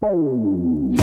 Boom.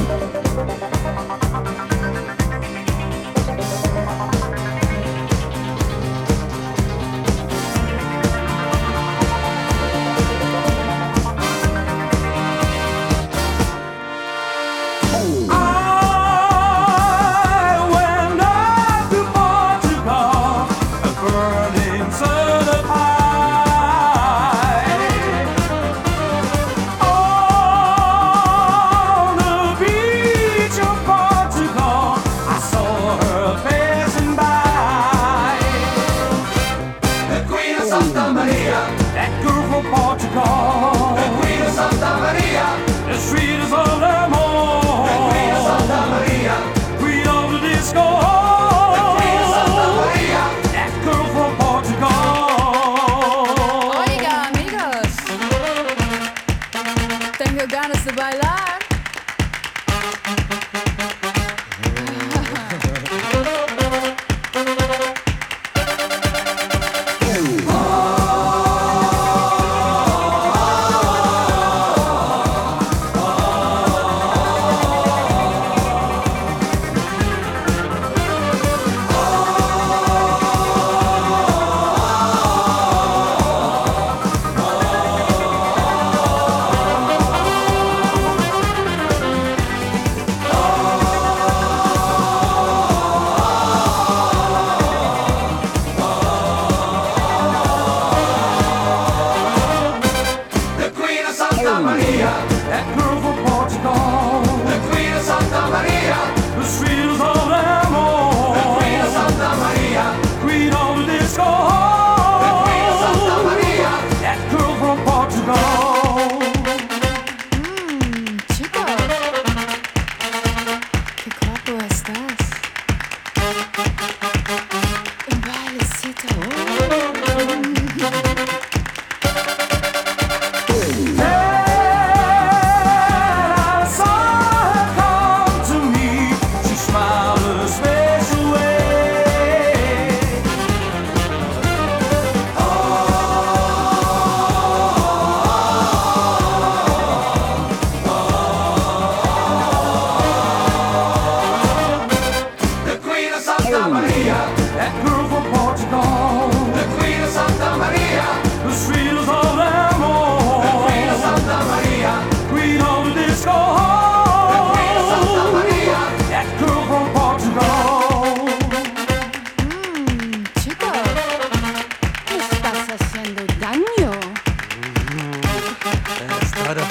Tengo ganas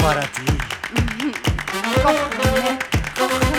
para ti. ¿eh?